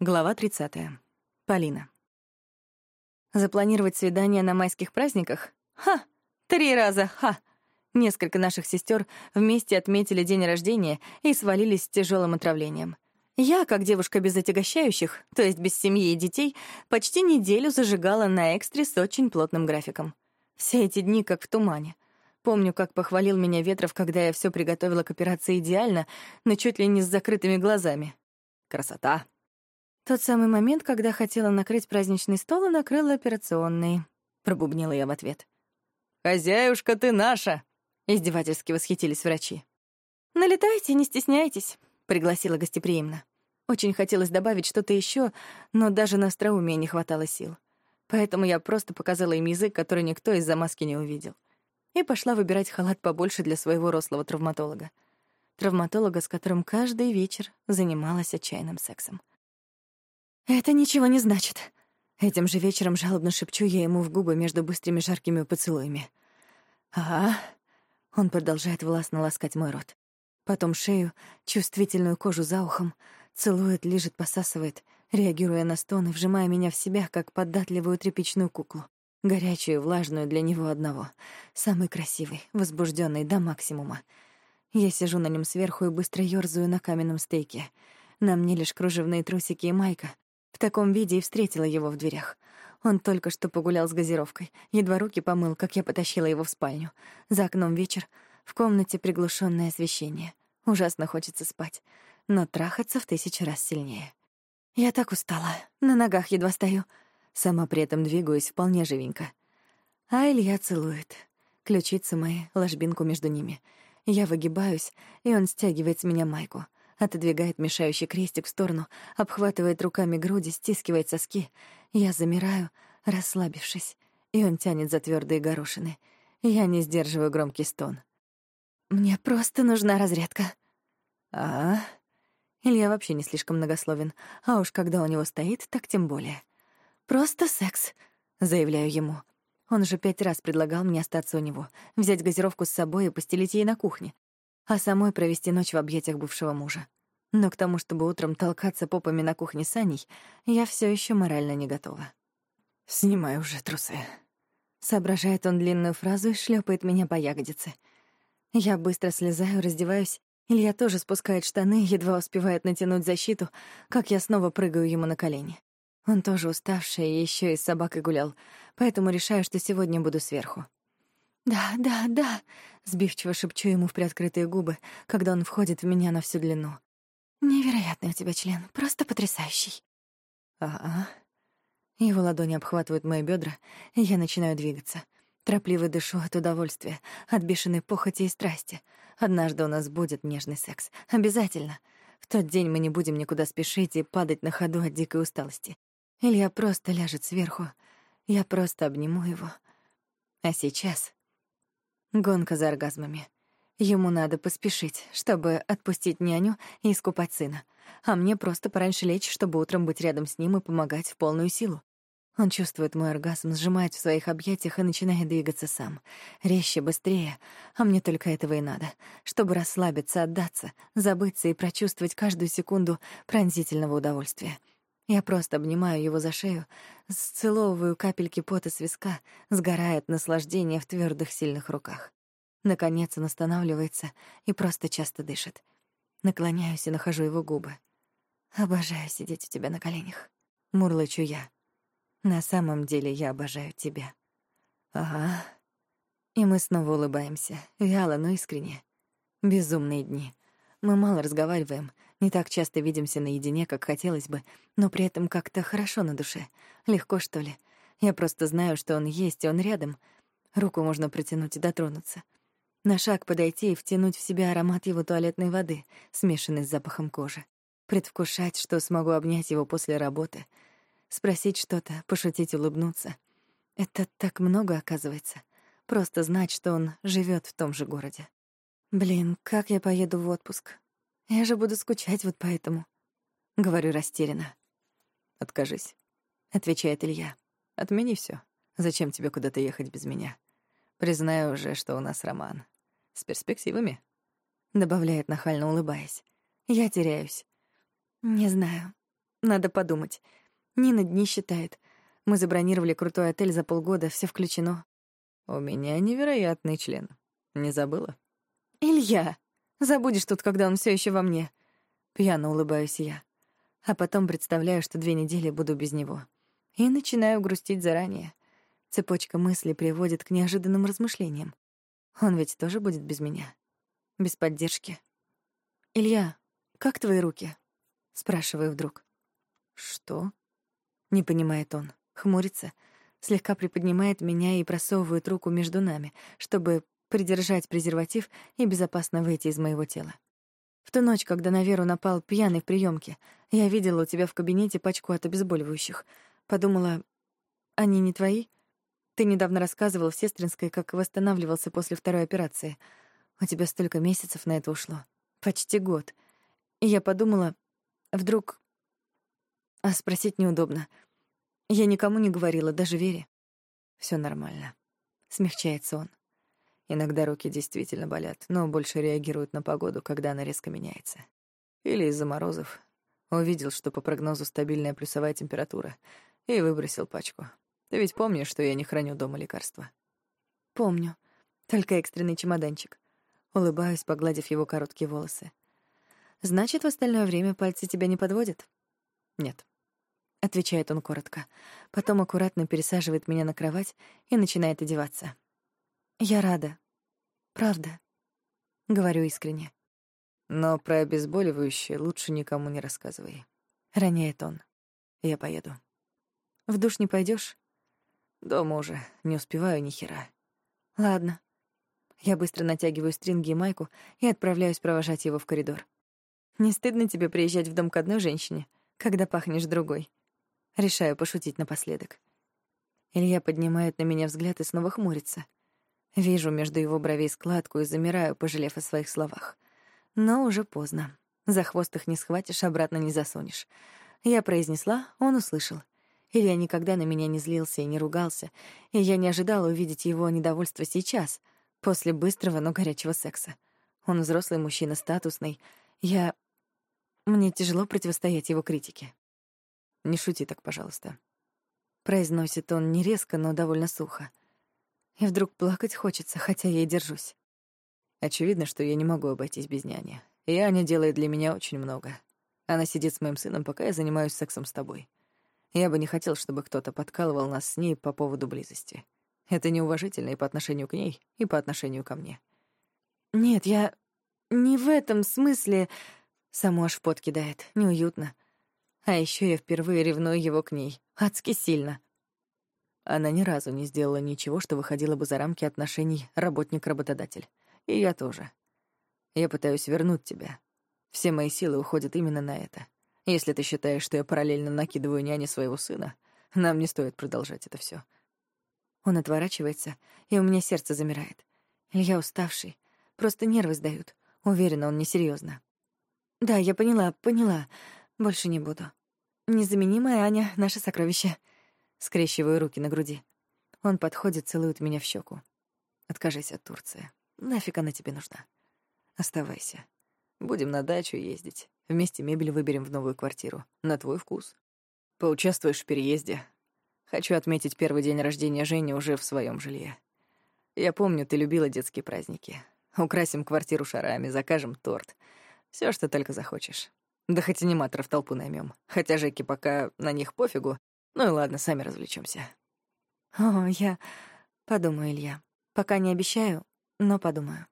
Глава 30. Полина. Запланировать свидание на майских праздниках? Ха! Три раза, ха! Несколько наших сестер вместе отметили день рождения и свалились с тяжелым отравлением. Я, как девушка без отягощающих, то есть без семьи и детей, почти неделю зажигала на экстре с очень плотным графиком. Все эти дни как в тумане. Помню, как похвалил меня Ветров, когда я все приготовила к операции идеально, но чуть ли не с закрытыми глазами. Красота. Тот самый момент, когда хотела накрыть праздничный стол и накрыла операционный. Пробубнила я в ответ. «Хозяюшка ты наша!» — издевательски восхитились врачи. «Налетайте, не стесняйтесь», — пригласила гостеприимно. Очень хотелось добавить что-то еще, но даже на остроумие не хватало сил. Поэтому я просто показала им язык, который никто из-за маски не увидел. И пошла выбирать халат побольше для своего рослого травматолога. Травматолога, с которым каждый вечер занималась отчаянным сексом. «Это ничего не значит». Этим же вечером жалобно шепчу я ему в губы между быстрыми жаркими поцелуями. «Ага». Он продолжает властно ласкать мой рот. Потом шею, чувствительную кожу за ухом, целует, лижет, посасывает, реагируя на стоны, вжимая меня в себя, как податливую тряпичную куклу. Горячую, влажную для него одного. Самый красивый, возбужденный до максимума. Я сижу на нем сверху и быстро ёрзаю на каменном стейке. На мне лишь кружевные трусики и майка, в таком виде и встретила его в дверях. Он только что погулял с газировкой, едва руки помыл, как я потащила его в спальню. За окном вечер, в комнате приглушенное освещение. Ужасно хочется спать, но трахаться в тысячу раз сильнее. Я так устала, на ногах едва стою. Сама при этом двигаюсь вполне живенько. А Илья целует. Ключицы мои, ложбинку между ними. Я выгибаюсь, и он стягивает с меня майку отодвигает мешающий крестик в сторону, обхватывает руками груди, стискивает соски. Я замираю, расслабившись, и он тянет за твердые горошины. Я не сдерживаю громкий стон. «Мне просто нужна разрядка». «А?» Илья вообще не слишком многословен, а уж когда у него стоит, так тем более. «Просто секс», — заявляю ему. Он же пять раз предлагал мне остаться у него, взять газировку с собой и постелить ей на кухне а самой провести ночь в объятиях бывшего мужа. Но к тому, чтобы утром толкаться попами на кухне с Аней, я все еще морально не готова. «Снимай уже трусы», — соображает он длинную фразу и шлепает меня по ягодице. Я быстро слезаю, раздеваюсь. Илья тоже спускает штаны, едва успевает натянуть защиту, как я снова прыгаю ему на колени. Он тоже уставший и еще и с собакой гулял, поэтому решаю, что сегодня буду сверху. «Да, да, да», — сбивчиво шепчу ему в приоткрытые губы, когда он входит в меня на всю длину. «Невероятный у тебя член, просто потрясающий». «Ага». Его ладони обхватывают мои бедра, и я начинаю двигаться. Торопливо дышу от удовольствия, от бешеной похоти и страсти. Однажды у нас будет нежный секс. Обязательно. В тот день мы не будем никуда спешить и падать на ходу от дикой усталости. Илья просто ляжет сверху. Я просто обниму его. А сейчас Гонка за оргазмами. Ему надо поспешить, чтобы отпустить няню и искупать сына. А мне просто пораньше лечь, чтобы утром быть рядом с ним и помогать в полную силу. Он чувствует мой оргазм, сжимает в своих объятиях и начинает двигаться сам. Резче, быстрее. А мне только этого и надо. Чтобы расслабиться, отдаться, забыться и прочувствовать каждую секунду пронзительного удовольствия. Я просто обнимаю его за шею, сцеловываю капельки пота с виска, сгорая от наслаждения в твердых сильных руках. Наконец он останавливается и просто часто дышит. Наклоняюсь и нахожу его губы. «Обожаю сидеть у тебя на коленях», — мурлычу я. «На самом деле я обожаю тебя». «Ага». И мы снова улыбаемся, вяло, но искренне. Безумные дни. Мы мало разговариваем, не так часто видимся наедине, как хотелось бы, но при этом как-то хорошо на душе. Легко, что ли. Я просто знаю, что он есть, и он рядом. Руку можно протянуть и дотронуться. На шаг подойти и втянуть в себя аромат его туалетной воды, смешанный с запахом кожи. Предвкушать, что смогу обнять его после работы. Спросить что-то, пошутить, улыбнуться. Это так много, оказывается. Просто знать, что он живет в том же городе. Блин, как я поеду в отпуск? Я же буду скучать вот поэтому. Говорю растерянно. Откажись, отвечает Илья. Отмени все. Зачем тебе куда-то ехать без меня? Признаю уже, что у нас роман. С перспективами. Добавляет нахально, улыбаясь. Я теряюсь. Не знаю. Надо подумать. Нина дни считает. Мы забронировали крутой отель за полгода, все включено. У меня невероятный член. Не забыла? Илья, забудешь тут, когда он все еще во мне. Пьяно улыбаюсь я. А потом представляю, что две недели буду без него. И начинаю грустить заранее. Цепочка мыслей приводит к неожиданным размышлениям. Он ведь тоже будет без меня. Без поддержки. «Илья, как твои руки?» — спрашиваю вдруг. «Что?» — не понимает он, хмурится, слегка приподнимает меня и просовывает руку между нами, чтобы придержать презерватив и безопасно выйти из моего тела. В ту ночь, когда на Веру напал пьяный в приемке, я видела у тебя в кабинете пачку от обезболивающих. Подумала, они не твои? Ты недавно рассказывал в Сестринской, как восстанавливался после второй операции. У тебя столько месяцев на это ушло. Почти год. И я подумала, вдруг... А спросить неудобно. Я никому не говорила, даже Вере. Все нормально. Смягчается он. Иногда руки действительно болят, но больше реагируют на погоду, когда она резко меняется. Или из-за морозов. Увидел, что по прогнозу стабильная плюсовая температура, и выбросил пачку. Ты ведь помнишь, что я не храню дома лекарства? Помню. Только экстренный чемоданчик. Улыбаюсь, погладив его короткие волосы. Значит, в остальное время пальцы тебя не подводят? Нет. Отвечает он коротко. Потом аккуратно пересаживает меня на кровать и начинает одеваться. Я рада. Правда. Говорю искренне. Но про обезболивающее лучше никому не рассказывай. Роняет он. Я поеду. В душ не пойдешь? Дома уже. Не успеваю ни хера. Ладно. Я быстро натягиваю стринги и майку и отправляюсь провожать его в коридор. Не стыдно тебе приезжать в дом к одной женщине, когда пахнешь другой? Решаю пошутить напоследок. Илья поднимает на меня взгляд и снова хмурится. Вижу между его бровей складку и замираю, пожалев о своих словах. Но уже поздно. За хвост их не схватишь, обратно не засунешь. Я произнесла, он услышал. Илья никогда на меня не злился и не ругался, и я не ожидала увидеть его недовольство сейчас, после быстрого, но горячего секса. Он взрослый мужчина, статусный. Я... Мне тяжело противостоять его критике. «Не шути так, пожалуйста», — произносит он не резко, но довольно сухо. И вдруг плакать хочется, хотя я и держусь. Очевидно, что я не могу обойтись без няни. И Аня делает для меня очень много. Она сидит с моим сыном, пока я занимаюсь сексом с тобой. Я бы не хотел, чтобы кто-то подкалывал нас с ней по поводу близости. Это неуважительно и по отношению к ней, и по отношению ко мне. Нет, я не в этом смысле. Саму аж в пот кидает, неуютно. А еще я впервые ревную его к ней. Адски сильно. Она ни разу не сделала ничего, что выходило бы за рамки отношений работник-работодатель. И я тоже. Я пытаюсь вернуть тебя. Все мои силы уходят именно на это. Если ты считаешь, что я параллельно накидываю няне своего сына, нам не стоит продолжать это все. Он отворачивается, и у меня сердце замирает. Илья уставший. Просто нервы сдают. Уверена, он несерьезно. Да, я поняла, поняла. Больше не буду. Незаменимая Аня — наше сокровище. Скрещиваю руки на груди. Он подходит, целует меня в щеку. Откажись от Турции. Нафиг она тебе нужна? Оставайся. Будем на дачу ездить. Вместе мебель выберем в новую квартиру. На твой вкус. Поучаствуешь в переезде. Хочу отметить первый день рождения Жени уже в своем жилье. Я помню, ты любила детские праздники. Украсим квартиру шарами, закажем торт. Все, что только захочешь. Да хоть аниматоров толпу наймем. Хотя Жеки пока на них пофигу, ну и ладно, сами развлечемся. О, я подумаю, Илья. Пока не обещаю, но подумаю.